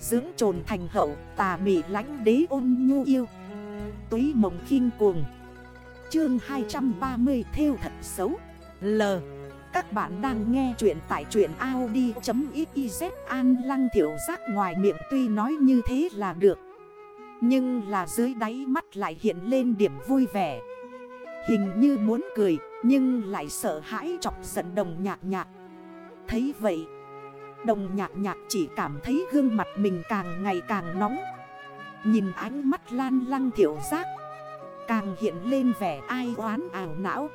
Dưỡng trồn thành hậu, tà mị lánh đế ôn nhu yêu. Túy mộng khinh cuồng. Chương 230 theo thật xấu. L. Các bạn đang nghe chuyện tại truyện Audi.xyz An lăng thiểu giác ngoài miệng tuy nói như thế là được. Nhưng là dưới đáy mắt lại hiện lên điểm vui vẻ. Hình như muốn cười, Nhưng lại sợ hãi chọc giận đồng nhạc nhạc. Thấy vậy Đồng nhạc nhạc chỉ cảm thấy gương mặt mình càng ngày càng nóng. Nhìn ánh mắt lan lăng thiểu giác, Càng hiện lên vẻ ai oán ảo não.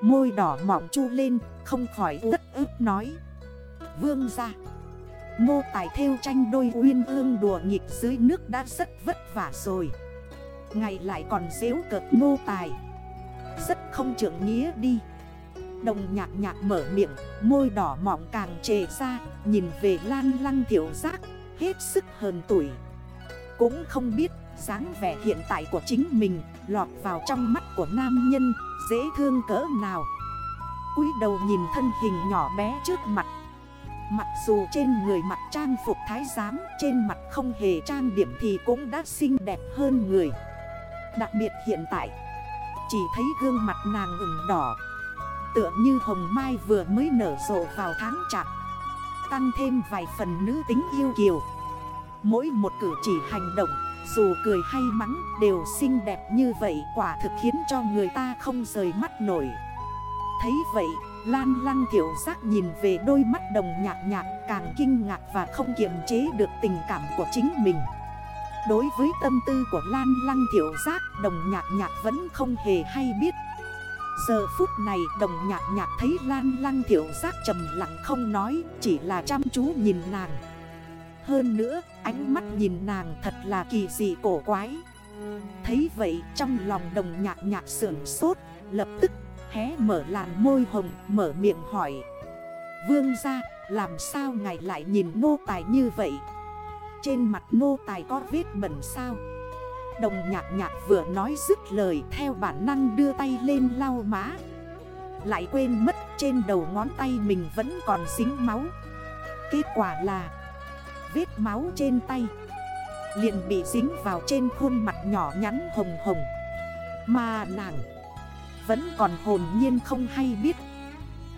Môi đỏ mỏng chu lên, Không khỏi đất ướp nói. Vương ra Mô tài theo tranh đôi uyên ương đùa nghịch dưới nước đã rất vất vả rồi. Ngày lại còn xếu cợt mô tài. Rất không trưởng nghĩa đi. Đồng nhạc nhạc mở miệng, Môi đỏ mỏng càng trề ra, Nhìn về lan lăng thiểu giác, Hết sức hờn tuổi. Cũng không biết, dáng vẻ hiện tại của chính mình, Lọt vào trong mắt của nam nhân, Dễ thương cỡ nào. cúi đầu nhìn thân hình nhỏ bé trước mặt. Mặc dù trên người mặt trang phục thái giám, Trên mặt không hề trang điểm thì cũng đã xinh đẹp hơn người. Đặc biệt hiện tại, Chỉ thấy gương mặt nàng ửng đỏ Tựa như hồng mai vừa mới nở rộ vào tháng chạp. Tăng thêm vài phần nữ tính yêu kiều. Mỗi một cử chỉ hành động, Dù cười hay mắng, đều xinh đẹp như vậy Quả thực khiến cho người ta không rời mắt nổi. Thấy vậy, Lan lăng tiểu giác nhìn về đôi mắt đồng nhạc nhạc Càng kinh ngạc và không kiềm chế được tình cảm của chính mình. Đối với tâm tư của Lan lăng tiểu giác, Đồng nhạc nhạc vẫn không hề hay biết. Giờ phút này đồng nhạc nhạc thấy lan lăng thiểu giác trầm lặng không nói, Chỉ là chăm chú nhìn nàng. Hơn nữa, ánh mắt nhìn nàng thật là kỳ dị cổ quái. Thấy vậy trong lòng đồng nhạc nhạc sưởng sốt, Lập tức hé mở làn môi hồng, mở miệng hỏi. Vương ra làm sao ngài lại nhìn nô tài như vậy? Trên mặt nô tài có vết bẩn sao? Đồng nhạc nhạc vừa nói dứt lời theo bản năng đưa tay lên lau má. Lại quên mất trên đầu ngón tay mình vẫn còn dính máu. Kết quả là, Vết máu trên tay liền bị dính vào trên khuôn mặt nhỏ nhắn hồng hồng. Mà nàng Vẫn còn hồn nhiên không hay biết.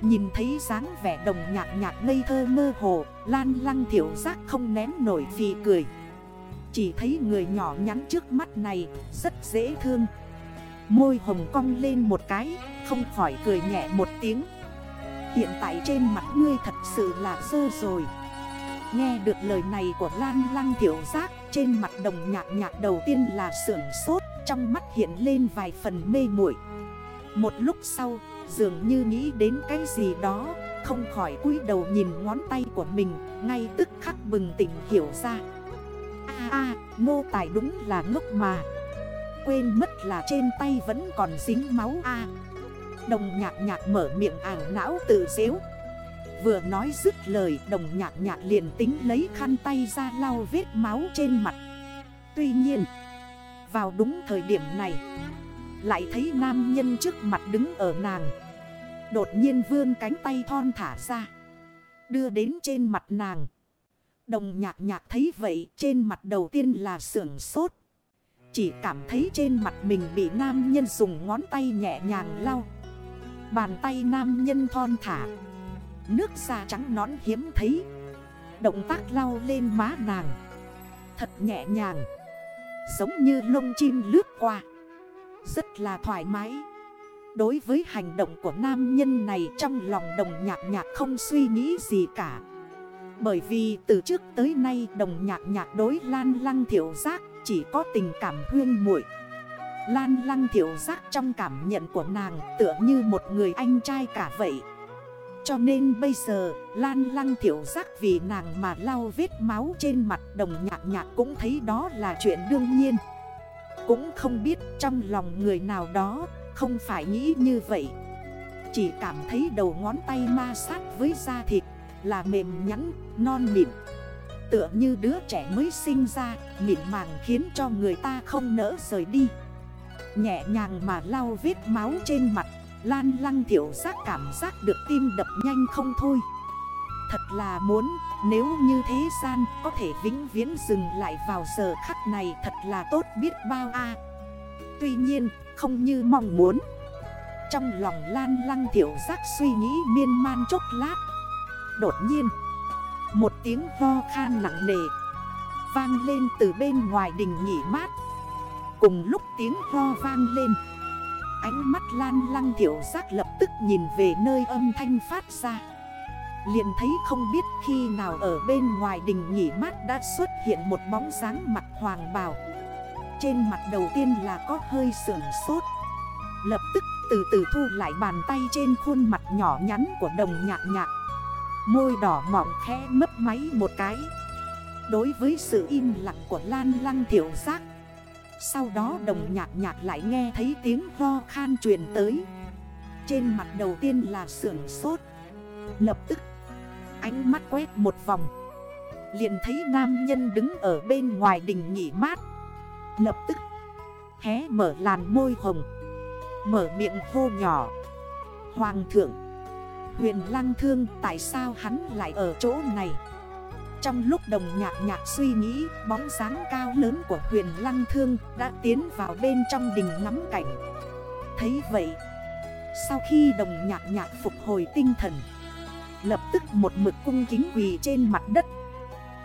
Nhìn thấy dáng vẻ đồng nhạc nhạc ngây thơ mơ hồ, Lan lăng thiểu giác không nén nổi vì cười chỉ thấy người nhỏ nhắn trước mắt này, rất dễ thương. Môi hồng cong lên một cái, Không khỏi cười nhẹ một tiếng. Hiện tại trên mặt ngươi thật sự là dơ rồi. Nghe được lời này của Lan Lăng Tiểu Giác, Trên mặt đồng nhạc nhạc đầu tiên là sưởng sốt, Trong mắt hiện lên vài phần mê muội. Một lúc sau, dường như nghĩ đến cái gì đó, Không khỏi cúi đầu nhìn ngón tay của mình, Ngay tức khắc bừng tỉnh hiểu ra a à, nô tài đúng là ngốc mà. Quên mất là trên tay vẫn còn dính máu a. Đồng nhạc nhạc mở miệng ảo não tự dễu Vừa nói dứt lời đồng nhạc nhạc liền tính lấy khăn tay ra lau vết máu trên mặt. Tuy nhiên Vào đúng thời điểm này Lại thấy nam nhân trước mặt đứng ở nàng. Đột nhiên vươn cánh tay thon thả ra Đưa đến trên mặt nàng. Đồng nhạc nhạc thấy vậy, trên mặt đầu tiên là sưởng sốt. Chỉ cảm thấy trên mặt mình bị nam nhân dùng ngón tay nhẹ nhàng lau. Bàn tay nam nhân thon thả. Nước da trắng nón hiếm thấy. Động tác lau lên má nàng. Thật nhẹ nhàng. Giống như lông chim lướt qua. Rất là thoải mái. Đối với hành động của nam nhân này trong lòng đồng nhạc nhạc không suy nghĩ gì cả. Bởi vì từ trước tới nay đồng nhạc nhạc đối Lan Lăng Thiểu Giác chỉ có tình cảm huyên muội. Lan Lăng Thiểu Giác trong cảm nhận của nàng tựa như một người anh trai cả vậy. Cho nên bây giờ, Lan Lăng Thiểu Giác vì nàng mà lau vết máu trên mặt đồng nhạc nhạc cũng thấy đó là chuyện đương nhiên. Cũng không biết trong lòng người nào đó không phải nghĩ như vậy. Chỉ cảm thấy đầu ngón tay ma sát với da thịt là mềm nhắn, non mịn. Tựa như đứa trẻ mới sinh ra, mịn màng khiến cho người ta không nỡ rời đi. Nhẹ nhàng mà lau vết máu trên mặt Lan lăng thiểu giác cảm giác được tim đập nhanh không thôi. Thật là muốn nếu như thế gian có thể vĩnh viễn dừng lại vào giờ khắc này thật là tốt biết bao a. Tuy nhiên không như mong muốn. Trong lòng lan lăng thiểu giác suy nghĩ miên man chốc lát Đột nhiên. Một tiếng ho khan nặng nề. Vang lên từ bên ngoài đình nghỉ mát. Cùng lúc tiếng ho vang lên. Ánh mắt lan lăng thiểu giác lập tức nhìn về nơi âm thanh phát ra. Liền thấy không biết khi nào ở bên ngoài đình nghỉ mát đã xuất hiện một bóng dáng mặt hoàng bào. Trên mặt đầu tiên là có hơi sườn sốt. Lập tức từ từ thu lại bàn tay trên khuôn mặt nhỏ nhắn của đồng nhạc nhạc. Môi đỏ mỏng khẽ mấp máy một cái. Đối với sự im lặng của Lan Lăng Thiểu Giác. Sau đó đồng nhạc nhạc lại nghe thấy tiếng ho khan truyền tới. Trên mặt đầu tiên là sưởng sốt. Lập tức, ánh mắt quét một vòng. Liền thấy nam nhân đứng ở bên ngoài đình nghỉ mát. Lập tức, hé mở làn môi hồng. Mở miệng hô nhỏ. Hoàng thượng Huyền lăng thương, tại sao hắn lại ở chỗ này? Trong lúc đồng nhạc nhạc suy nghĩ, Bóng dáng cao lớn của huyền lăng thương Đã tiến vào bên trong đình ngắm cảnh. Thấy vậy, Sau khi đồng nhạc nhạc phục hồi tinh thần, Lập tức một mực cung kính quỳ trên mặt đất,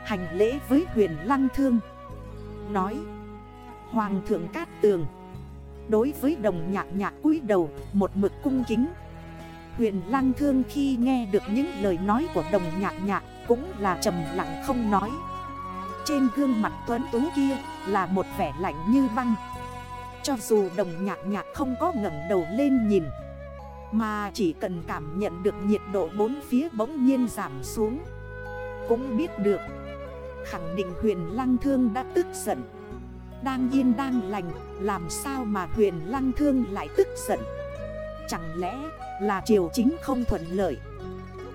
Hành lễ với huyền lăng thương. Nói, Hoàng thượng cát tường, Đối với đồng nhạc nhạc cúi đầu, Một mực cung kính Huyền lăng thương khi nghe được những lời nói của đồng nhạc nhạc Cũng là trầm lặng không nói. Trên gương mặt tuấn tú kia là một vẻ lạnh như băng. Cho dù đồng nhạc nhạc không có ngẩng đầu lên nhìn, mà chỉ cần cảm nhận được nhiệt độ bốn phía bỗng nhiên giảm xuống, Cũng biết được Khẳng định huyền lăng thương đã tức giận. Đang yên đang lành, Làm sao mà huyền lăng thương lại tức giận? Chẳng lẽ là triều chính không thuận lợi?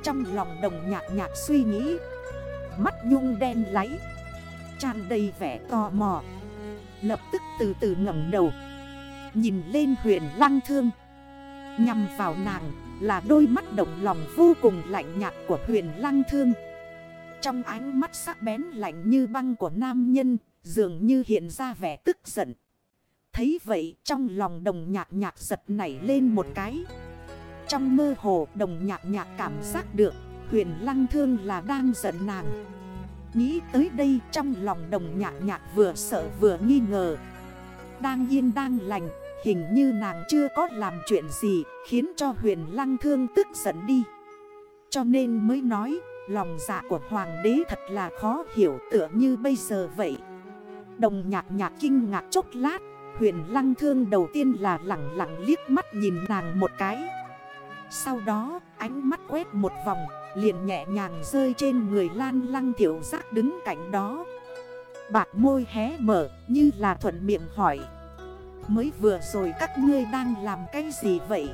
Trong lòng đồng nhạc nhạc suy nghĩ, Mắt nhung đen láy, tràn đầy vẻ tò mò. Lập tức từ từ ngẩng đầu, Nhìn lên huyền lăng thương. Nhằm vào nàng là đôi mắt động lòng vô cùng lạnh nhạt của huyền lăng thương. Trong ánh mắt sắc bén lạnh như băng của nam nhân, Dường như hiện ra vẻ tức giận. Thấy vậy trong lòng đồng nhạc nhạc giật nảy lên một cái. Trong mơ hồ đồng nhạc nhạc cảm giác được Huyền lăng thương là đang giận nàng. Nghĩ tới đây trong lòng đồng nhạc nhạc vừa sợ vừa nghi ngờ. Đang yên đang lành, Hình như nàng chưa có làm chuyện gì Khiến cho huyền lăng thương tức giận đi. Cho nên mới nói, Lòng dạ của hoàng đế thật là khó hiểu tựa như bây giờ vậy. Đồng nhạc nhạc kinh ngạc chốc lát Huyền lăng thương đầu tiên là lặng lặng liếc mắt nhìn nàng một cái. Sau đó, ánh mắt quét một vòng, Liền nhẹ nhàng rơi trên người lan lăng thiểu giác đứng cạnh đó. Bạc môi hé mở, như là thuận miệng hỏi. Mới vừa rồi các ngươi đang làm cái gì vậy?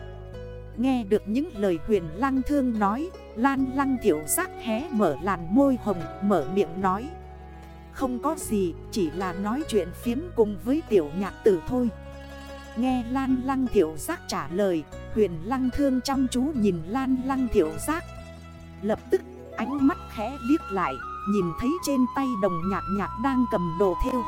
Nghe được những lời huyền lăng thương nói, Lan lăng thiểu giác hé mở làn môi hồng, Mở miệng nói. Không có gì, Chỉ là nói chuyện phiếm cùng với tiểu nhạc tử thôi. Nghe Lan lăng thiểu giác trả lời, Huyền lăng thương chăm chú nhìn Lan lăng thiểu giác. Lập tức, ánh mắt khẽ liếc lại, Nhìn thấy trên tay đồng nhạc nhạc đang cầm đồ theo.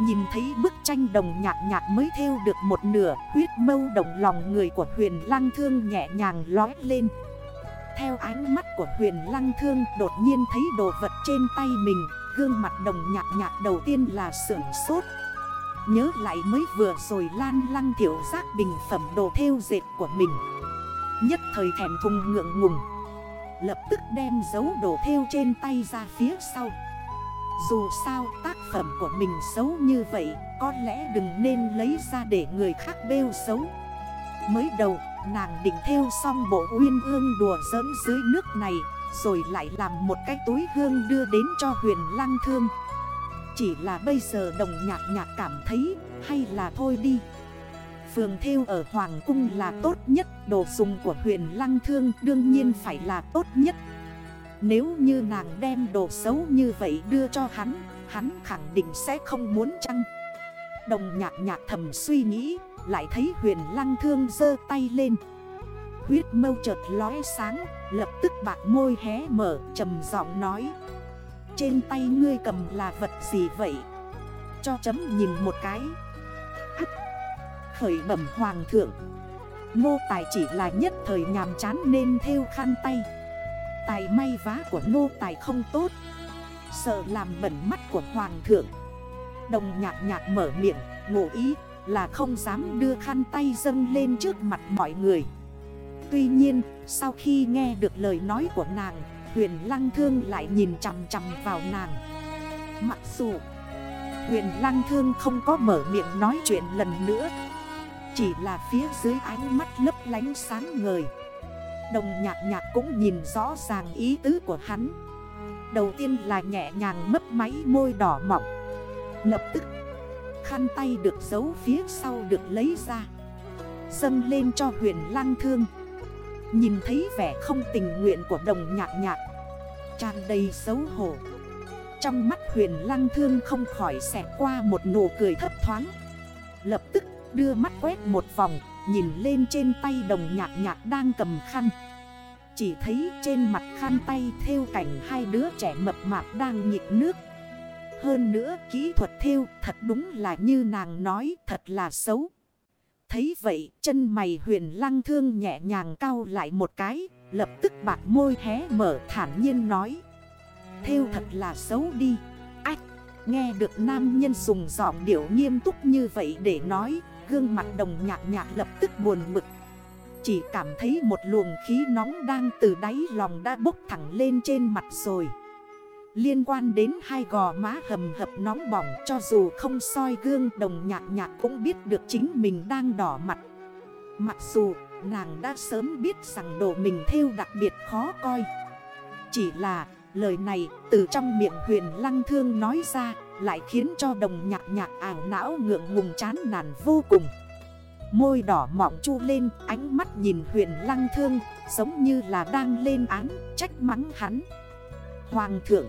Nhìn thấy bức tranh đồng nhạc nhạc mới theo được một nửa, Huyết mâu đồng lòng người của huyền lăng thương nhẹ nhàng lói lên. Theo ánh mắt của huyền lăng thương, đột nhiên thấy đồ vật trên tay mình. Gương mặt đồng nhạt nhạt đầu tiên là sưởng sốt. Nhớ lại mới vừa rồi lan lăng thiểu giác bình phẩm đồ theo dệt của mình. Nhất thời thèm thùng ngượng ngùng. Lập tức đem dấu đồ theo trên tay ra phía sau. Dù sao tác phẩm của mình xấu như vậy, Có lẽ đừng nên lấy ra để người khác bêu xấu. Mới đầu, nàng định theo xong bộ uyên ương đùa giỡn dưới nước này rồi lại làm một cái túi hương đưa đến cho huyền lăng thương. Chỉ là bây giờ đồng nhạc nhạc cảm thấy hay là thôi đi. Phường theo ở Hoàng Cung là tốt nhất, Đồ dùng của huyền lăng thương đương nhiên phải là tốt nhất. Nếu như nàng đem đồ xấu như vậy đưa cho hắn Hắn khẳng định sẽ không muốn chăng? Đồng nhạc nhạc thầm suy nghĩ, Lại thấy huyền lăng thương dơ tay lên huyết mâu chợt lóe sáng, Lập tức bạc môi hé mở, trầm giọng nói. Trên tay ngươi cầm là vật gì vậy? Cho chấm nhìn một cái. Hắc! Khởi bẩm hoàng thượng. Nô tài chỉ là nhất thời nhàm chán nên theo khăn tay. Tài may vá của nô tài không tốt. Sợ làm bẩn mắt của hoàng thượng. Đồng nhạc nhạc mở miệng ngộ ý là không dám đưa khăn tay dâng lên trước mặt mọi người. Tuy nhiên, sau khi nghe được lời nói của nàng, Huyền Lăng Thương lại nhìn chằm chằm vào nàng. Mặc dù Huyền Lăng Thương không có mở miệng nói chuyện lần nữa, Chỉ là phía dưới ánh mắt lấp lánh sáng ngời. Đồng nhạc nhạc cũng nhìn rõ ràng ý tứ của hắn. Đầu tiên là nhẹ nhàng mấp máy môi đỏ mỏng Lập tức Khăn tay được giấu phía sau được lấy ra, Dâng lên cho huyền lăng thương. Nhìn thấy vẻ không tình nguyện của đồng nhạc nhạc. Tràn đầy xấu hổ. Trong mắt huyền lăng thương không khỏi xẹt qua một nụ cười thấp thoáng. Lập tức đưa mắt quét một vòng, Nhìn lên trên tay đồng nhạc nhạc đang cầm khăn. Chỉ thấy trên mặt khăn tay theo cảnh hai đứa trẻ mập mạp đang nhịp nước. Hơn nữa kỹ thuật theo thật đúng là như nàng nói, thật là xấu. Thấy vậy, chân mày huyền lăng thương nhẹ nhàng cao lại một cái, Lập tức bạc môi hé mở thản nhiên nói. Theo thật là xấu đi. Ách, nghe được nam nhân dùng giọng điệu nghiêm túc như vậy để nói, Gương mặt đồng nhạc nhạc lập tức buồn mực. Chỉ cảm thấy một luồng khí nóng đang từ đáy lòng đã bốc thẳng lên trên mặt rồi. Liên quan đến hai gò má hầm hập nóng bỏng, cho dù không soi gương, đồng nhạc nhạc cũng biết được chính mình đang đỏ mặt. Mặc dù nàng đã sớm biết rằng đồ mình theo đặc biệt khó coi. Chỉ là lời này từ trong miệng huyền lăng thương nói ra lại khiến cho đồng nhạc nhạc ảo não ngượng ngùng chán nản vô cùng. Môi đỏ mọng chu lên, ánh mắt nhìn huyền lăng thương giống như là đang lên án, trách mắng hắn. Hoàng thượng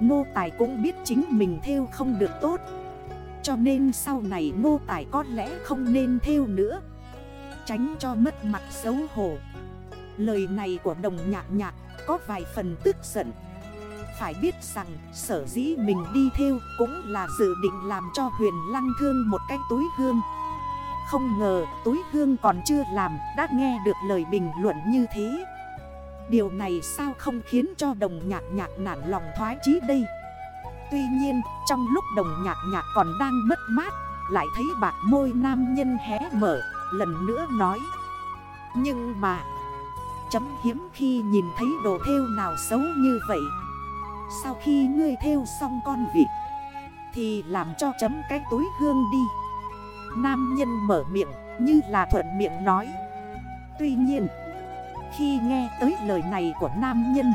Nô tài cũng biết chính mình theo không được tốt. Cho nên sau này nô tài có lẽ không nên theo nữa. Tránh cho mất mặt xấu hổ. Lời này của đồng nhạc nhạc có vài phần tức giận. Phải biết rằng, sở dĩ mình đi theo cũng là dự định làm cho huyền lăng thương một cái túi hương. Không ngờ túi hương còn chưa làm, đã nghe được lời bình luận như thế. Điều này sao không khiến cho đồng nhạc nhạc nản lòng thoái chí đây? Tuy nhiên, trong lúc đồng nhạc nhạc còn đang mất mát, Lại thấy bạc môi nam nhân hé mở, Lần nữa nói. Nhưng mà, Chấm hiếm khi nhìn thấy đồ theo nào xấu như vậy. Sau khi ngươi theo xong con vịt Thì làm cho chấm cái túi hương đi. Nam nhân mở miệng, như là thuận miệng nói. Tuy nhiên khi nghe tới lời này của nam nhân,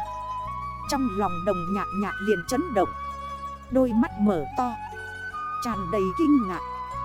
Trong lòng đồng nhạc nhạc liền chấn động, Đôi mắt mở to, Tràn đầy kinh ngạc.